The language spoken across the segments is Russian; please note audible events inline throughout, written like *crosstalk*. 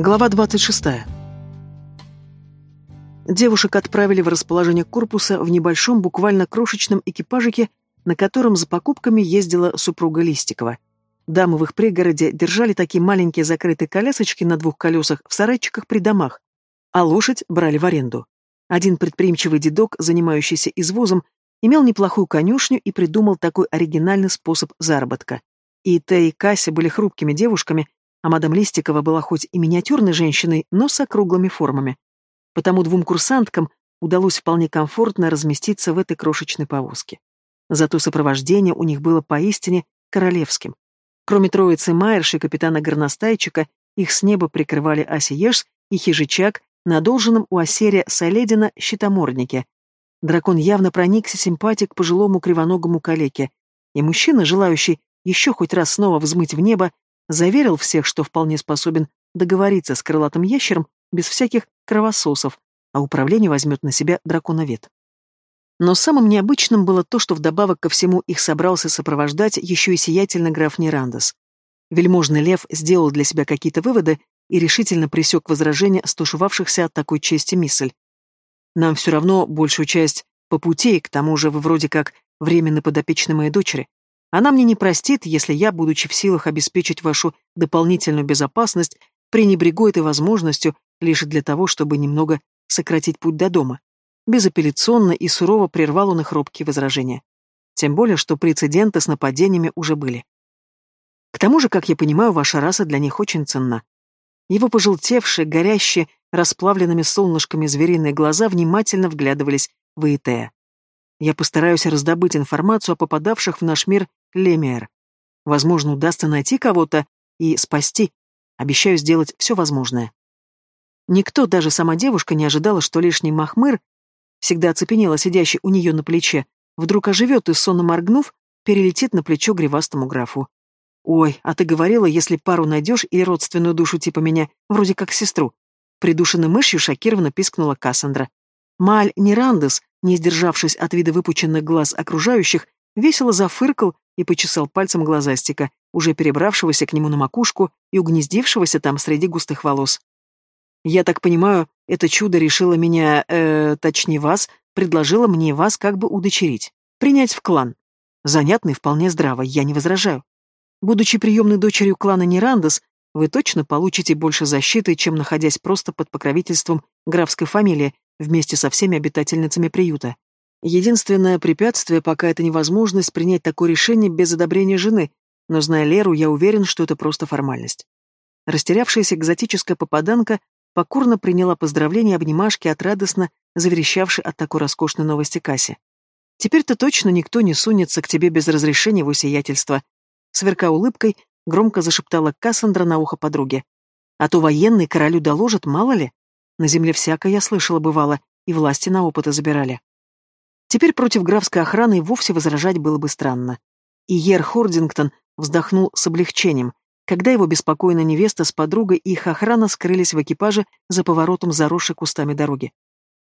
Глава 26. Девушек отправили в расположение корпуса в небольшом, буквально крошечном экипажике, на котором за покупками ездила супруга Листикова. Дамы в их пригороде держали такие маленькие закрытые колясочки на двух колесах в сарайчиках при домах, а лошадь брали в аренду. Один предприимчивый дедок, занимающийся извозом, имел неплохую конюшню и придумал такой оригинальный способ заработка. И Тэ и Кася были хрупкими девушками, а мадам Листикова была хоть и миниатюрной женщиной, но с округлыми формами. Потому двум курсанткам удалось вполне комфортно разместиться в этой крошечной повозке. Зато сопровождение у них было поистине королевским. Кроме троицы Майерши и капитана Горностайчика, их с неба прикрывали Асиеш и Хижичак на должном у Осерия Соледина щитоморднике. Дракон явно проникся симпатией к пожилому кривоногому калеке, и мужчина, желающий еще хоть раз снова взмыть в небо, Заверил всех, что вполне способен договориться с крылатым ящером без всяких кровососов, а управление возьмет на себя драконовед. Но самым необычным было то, что вдобавок ко всему их собрался сопровождать еще и сиятельный граф Нерандес. Вельможный лев сделал для себя какие-то выводы и решительно пресек возражения стушевавшихся от такой чести мисль. «Нам все равно большую часть по пути, к тому же вы вроде как временно подопечны моей дочери. Она мне не простит, если я, будучи в силах обеспечить вашу дополнительную безопасность, пренебрегу этой возможностью лишь для того, чтобы немного сократить путь до дома. Безапелляционно и сурово прервал он их робкие возражения. Тем более, что прецеденты с нападениями уже были. К тому же, как я понимаю, ваша раса для них очень ценна. Его пожелтевшие, горящие, расплавленными солнышками звериные глаза внимательно вглядывались в Иетея. Я постараюсь раздобыть информацию о попадавших в наш мир Лемиэр. Возможно, удастся найти кого-то и спасти. Обещаю сделать все возможное. Никто, даже сама девушка, не ожидала, что лишний махмыр, всегда оцепенела сидящий у нее на плече, вдруг оживет и, сонно моргнув, перелетит на плечо гривастому графу. «Ой, а ты говорила, если пару найдешь или родственную душу типа меня, вроде как сестру». Придушенной мышью шокированно пискнула Кассандра. Маль Нерандес, не сдержавшись от вида выпученных глаз окружающих, весело зафыркал и почесал пальцем глазастика, уже перебравшегося к нему на макушку и угнездившегося там среди густых волос. «Я так понимаю, это чудо решило меня, э, точнее вас, предложило мне вас как бы удочерить, принять в клан. Занятно и вполне здраво, я не возражаю. Будучи приемной дочерью клана Нерандос, вы точно получите больше защиты, чем находясь просто под покровительством графской фамилии вместе со всеми обитательницами приюта. Единственное препятствие пока это невозможность принять такое решение без одобрения жены, но, зная Леру, я уверен, что это просто формальность. Растерявшаяся экзотическая попаданка покорно приняла поздравления и обнимашки от радостно заверещавшей от такой роскошной новости Касси. «Теперь-то точно никто не сунется к тебе без разрешения его сиятельства», сверка улыбкой, громко зашептала Кассандра на ухо подруге. «А то военный королю доложат, мало ли. На земле всякое я слышала бывало, и власти на опыты забирали». Теперь против графской охраны и вовсе возражать было бы странно. И Ер Хордингтон вздохнул с облегчением, когда его беспокойная невеста с подругой и их охрана скрылись в экипаже за поворотом заросшей кустами дороги.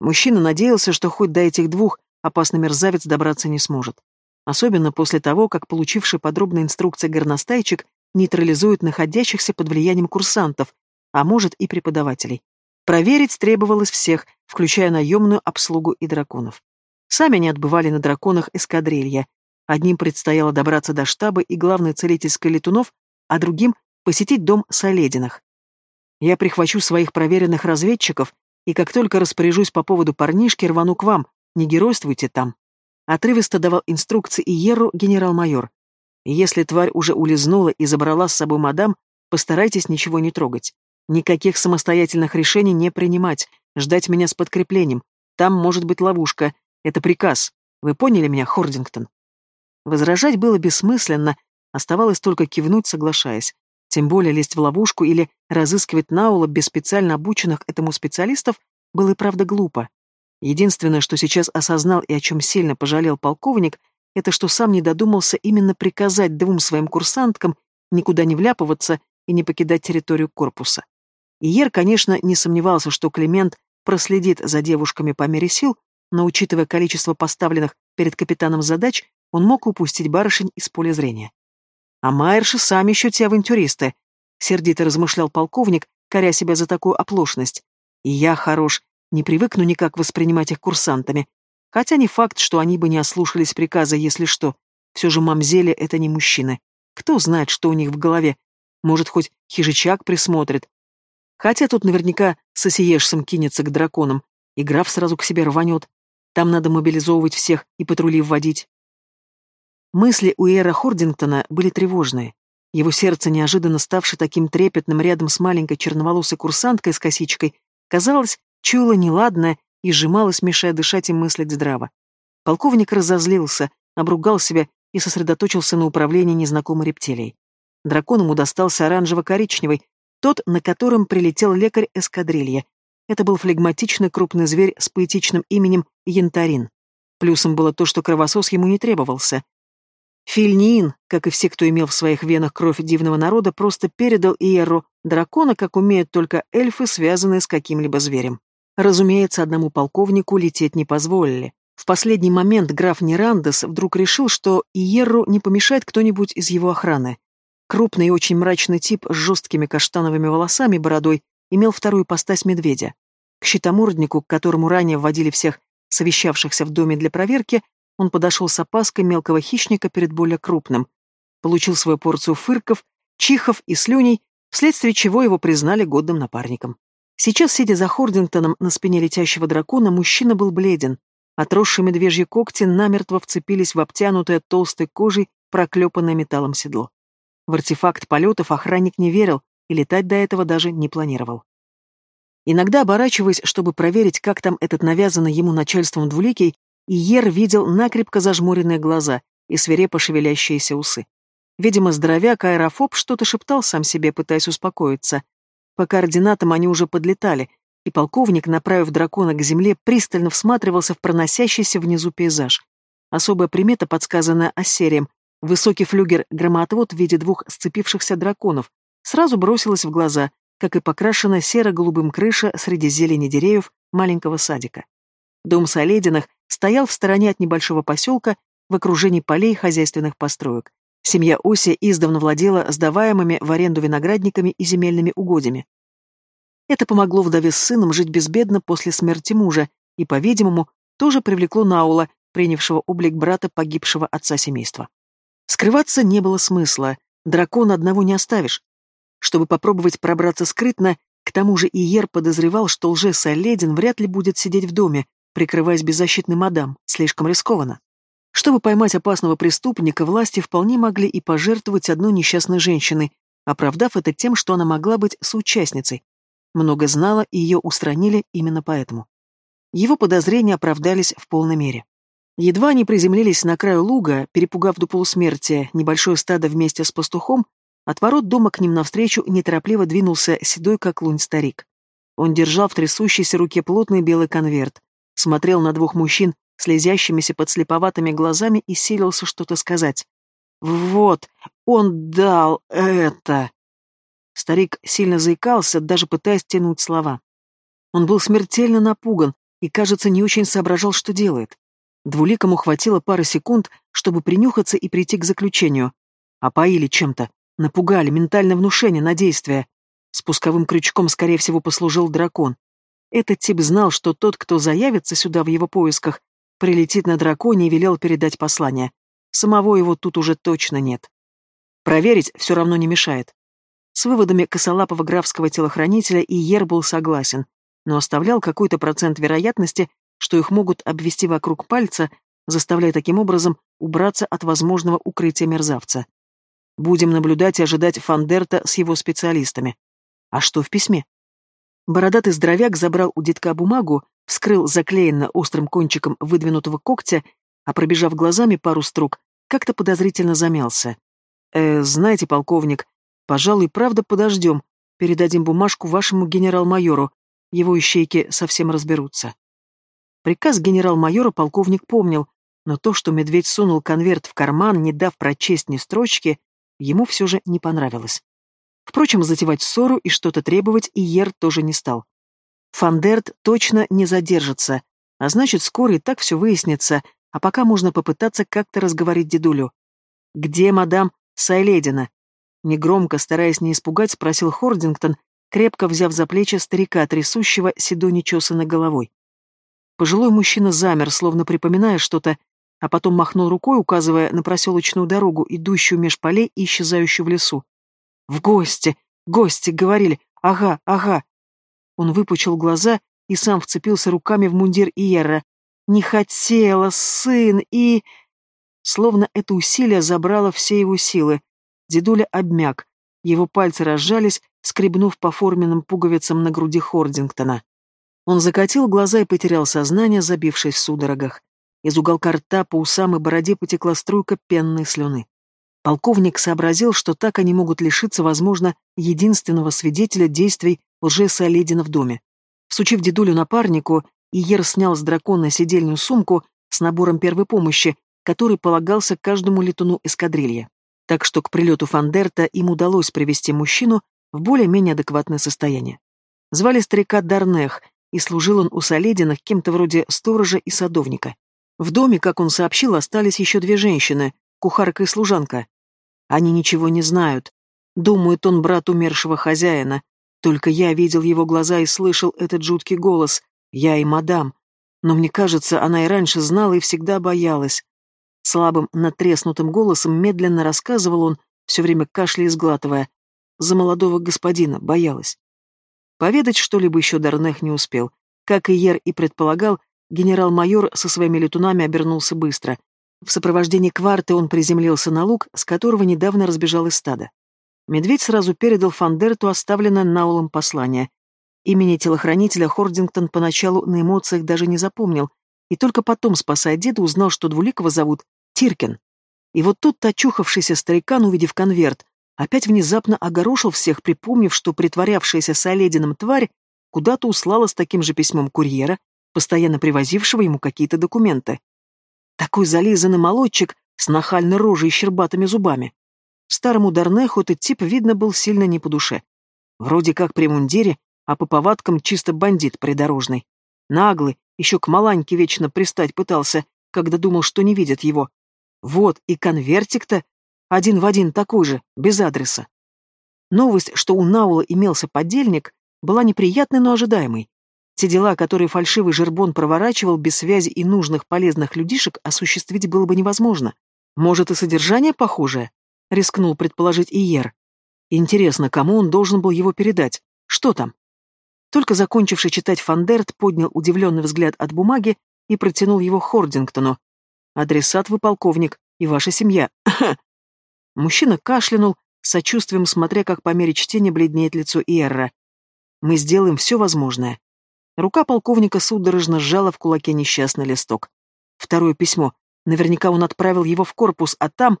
Мужчина надеялся, что хоть до этих двух опасный мерзавец добраться не сможет. Особенно после того, как получивший подробные инструкции горностайчик нейтрализует находящихся под влиянием курсантов, а может и преподавателей. Проверить требовалось всех, включая наемную обслугу и драконов. Сами они отбывали на драконах эскадрилья. Одним предстояло добраться до штаба и главной целительской летунов, а другим — посетить дом Солединых. Я прихвачу своих проверенных разведчиков, и как только распоряжусь по поводу парнишки, рвану к вам, не геройствуйте там. Отрывисто давал инструкции Иеру генерал-майор. Если тварь уже улизнула и забрала с собой мадам, постарайтесь ничего не трогать. Никаких самостоятельных решений не принимать, ждать меня с подкреплением. Там может быть ловушка, это приказ. Вы поняли меня, Хордингтон?» Возражать было бессмысленно, оставалось только кивнуть, соглашаясь. Тем более лезть в ловушку или разыскивать Наула без специально обученных этому специалистов было и правда глупо. Единственное, что сейчас осознал и о чем сильно пожалел полковник, это что сам не додумался именно приказать двум своим курсанткам никуда не вляпываться и не покидать территорию корпуса. Иер, конечно, не сомневался, что Климент проследит за девушками по мере сил, но, учитывая количество поставленных перед капитаном задач, он мог упустить барышень из поля зрения. А Майерши сами еще те авантюристы. сердито размышлял полковник, коря себя за такую оплошность. И я хорош, не привыкну никак воспринимать их курсантами. Хотя не факт, что они бы не ослушались приказа, если что. Все же мамзели — это не мужчины. Кто знает, что у них в голове. Может, хоть хижичак присмотрит. Хотя тут наверняка с осиешсом кинется к драконам, и граф сразу к себе рванет. Там надо мобилизовывать всех и патрули вводить. Мысли у Эра Хордингтона были тревожные. Его сердце, неожиданно ставшее таким трепетным рядом с маленькой черноволосой курсанткой с косичкой, казалось, чуяло неладное и сжималось, мешая дышать и мыслить здраво. Полковник разозлился, обругал себя и сосредоточился на управлении незнакомой рептилией. Дракон достался оранжево-коричневый, тот, на котором прилетел лекарь эскадрилья. Это был флегматичный крупный зверь с поэтичным именем Янтарин. Плюсом было то, что кровосос ему не требовался. Фильниин, как и все, кто имел в своих венах кровь дивного народа, просто передал Иеру дракона, как умеют только эльфы, связанные с каким-либо зверем. Разумеется, одному полковнику лететь не позволили. В последний момент граф Нерандес вдруг решил, что Иерру не помешает кто-нибудь из его охраны. Крупный и очень мрачный тип с жесткими каштановыми волосами и бородой имел вторую постась медведя. К щитоморднику, к которому ранее вводили всех совещавшихся в доме для проверки, он подошел с опаской мелкого хищника перед более крупным. Получил свою порцию фырков, чихов и слюней, вследствие чего его признали годным напарником. Сейчас, сидя за Хордингтоном на спине летящего дракона, мужчина был бледен. Отросшие медвежьи когти намертво вцепились в обтянутое толстой кожей проклепанное металлом седло. В артефакт полетов охранник не верил и летать до этого даже не планировал. Иногда, оборачиваясь, чтобы проверить, как там этот навязанный ему начальством двуликий, Иер видел накрепко зажмуренные глаза и свирепо шевелящиеся усы. Видимо, здоровяк аэрофоб что-то шептал сам себе, пытаясь успокоиться. По координатам они уже подлетали, и полковник, направив дракона к земле, пристально всматривался в проносящийся внизу пейзаж. Особая примета, подсказанная Ассерием, высокий флюгер-громоотвод в виде двух сцепившихся драконов, сразу бросилась в глаза, как и покрашенная серо-голубым крыша среди зелени деревьев маленького садика. Дом Солединых стоял в стороне от небольшого поселка в окружении полей хозяйственных построек. Семья Оси издавна владела сдаваемыми в аренду виноградниками и земельными угодьями. Это помогло вдове с сыном жить безбедно после смерти мужа и, по-видимому, тоже привлекло Наула, принявшего облик брата погибшего отца семейства. Скрываться не было смысла, дракона одного не оставишь. Чтобы попробовать пробраться скрытно, к тому же Иер подозревал, что лжец-оледин вряд ли будет сидеть в доме, прикрываясь беззащитной мадам, слишком рискованно. Чтобы поймать опасного преступника, власти вполне могли и пожертвовать одной несчастной женщиной, оправдав это тем, что она могла быть соучастницей. Много знала, и ее устранили именно поэтому. Его подозрения оправдались в полной мере. Едва они приземлились на краю луга, перепугав до полусмерти небольшое стадо вместе с пастухом, от ворот дома к ним навстречу неторопливо двинулся седой как лунь старик. Он держал в трясущейся руке плотный белый конверт, смотрел на двух мужчин слезящимися подслеповатыми глазами и силился что-то сказать. «Вот, он дал это!» Старик сильно заикался, даже пытаясь тянуть слова. Он был смертельно напуган и, кажется, не очень соображал, что делает. Двуликому хватило пары секунд, чтобы принюхаться и прийти к заключению. Опоили чем-то, напугали, ментальное внушение на действие. Спусковым крючком, скорее всего, послужил дракон. Этот тип знал, что тот, кто заявится сюда в его поисках, прилетит на драконе и велел передать послание. Самого его тут уже точно нет. Проверить все равно не мешает. С выводами косолапого графского телохранителя Иер был согласен, но оставлял какой-то процент вероятности, что их могут обвести вокруг пальца, заставляя таким образом убраться от возможного укрытия мерзавца. Будем наблюдать и ожидать Фандерта с его специалистами. А что в письме? Бородатый здоровяк забрал у детка бумагу, вскрыл заклеенно острым кончиком выдвинутого когтя, а пробежав глазами пару строк, как-то подозрительно замялся. «Э, знаете, полковник, пожалуй, правда подождем, передадим бумажку вашему генерал-майору, его ищейки совсем разберутся». Приказ генерал-майора полковник помнил, но то, что медведь сунул конверт в карман, не дав прочесть ни строчки, ему все же не понравилось. Впрочем, затевать ссору и что-то требовать Иер тоже не стал. Фандерт точно не задержится, а значит, скоро и так все выяснится, а пока можно попытаться как-то разговорить дедулю. «Где мадам Сайледина?» Негромко, стараясь не испугать, спросил Хордингтон, крепко взяв за плечи старика, трясущего седой нечесанной головой. Пожилой мужчина замер, словно припоминая что-то, а потом махнул рукой, указывая на проселочную дорогу, идущую меж полей и исчезающую в лесу. «В гости! Гости!» — говорили. «Ага, ага!» Он выпучил глаза и сам вцепился руками в мундир Иерра. «Не хотела, сын, и...» Словно это усилие забрало все его силы. Дедуля обмяк. Его пальцы разжались, скребнув по форменным пуговицам на груди Хордингтона. Он закатил глаза и потерял сознание, забившись в судорогах. Из уголка рта по усам и бороде потекла струйка пенной слюны. Полковник сообразил, что так они могут лишиться, возможно, единственного свидетеля действий лже-Соледина в доме. Всучив дедулю напарнику, Иер снял с дракона сидельную сумку с набором первой помощи, который полагался каждому летуну эскадрильи. Так что к прилету Фандерта им удалось привести мужчину в более-менее адекватное состояние. Звали старика Дарнех, и служил он у Солединых кем-то вроде сторожа и садовника. В доме, как он сообщил, остались еще две женщины, кухарка и служанка. Они ничего не знают. Думает он брат умершего хозяина. Только я видел его глаза и слышал этот жуткий голос. Я и мадам. Но мне кажется, она и раньше знала и всегда боялась. Слабым, натреснутым голосом медленно рассказывал он, все время кашляя и сглатывая. За молодого господина боялась. Поведать что-либо еще Дарнех не успел. Как и Ер и предполагал, генерал-майор со своими летунами обернулся быстро. В сопровождении кварты он приземлился на луг, с которого недавно разбежалось стадо. Медведь сразу передал Фандерту оставленное Наулом послание. Имени телохранителя Хордингтон поначалу на эмоциях даже не запомнил, и только потом, спасая деда, узнал, что Двуликова зовут Тиркин. И вот тут очухавшийся старикан, увидев конверт, опять внезапно огорошил всех, припомнив, что притворявшаяся с Оледином тварь куда-то услала с таким же письмом курьера, постоянно привозившего ему какие-то документы. Такой зализанный молодчик с нахальной рожей и щербатыми зубами. Старому Дарнеху этот тип, видно, был сильно не по душе. Вроде как при мундире, а по повадкам чисто бандит придорожный. Наглый, еще к Маланьке вечно пристать пытался, когда думал, что не видят его. Вот, и конвертик-то один в один такой же, без адреса. Новость, что у Наула имелся подельник, была неприятной, но ожидаемой. Те дела, которые фальшивый Жербон проворачивал без связи и нужных полезных людишек, осуществить было бы невозможно. Может, и содержание похожее? Рискнул предположить Иер. Интересно, кому он должен был его передать? Что там? Только закончивший читать Фандерт поднял удивленный взгляд от бумаги и протянул его Хордингтону. «Адресат вы, полковник, и ваша семья. *laughs* Мужчина кашлянул, сочувствием смотря, как по мере чтения бледнеет лицо Иерра. «Мы сделаем все возможное». Рука полковника судорожно сжала в кулаке несчастный листок. Второе письмо. Наверняка он отправил его в корпус, а там,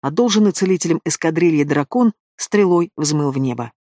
одолженный целителем эскадрильи дракон, стрелой взмыл в небо.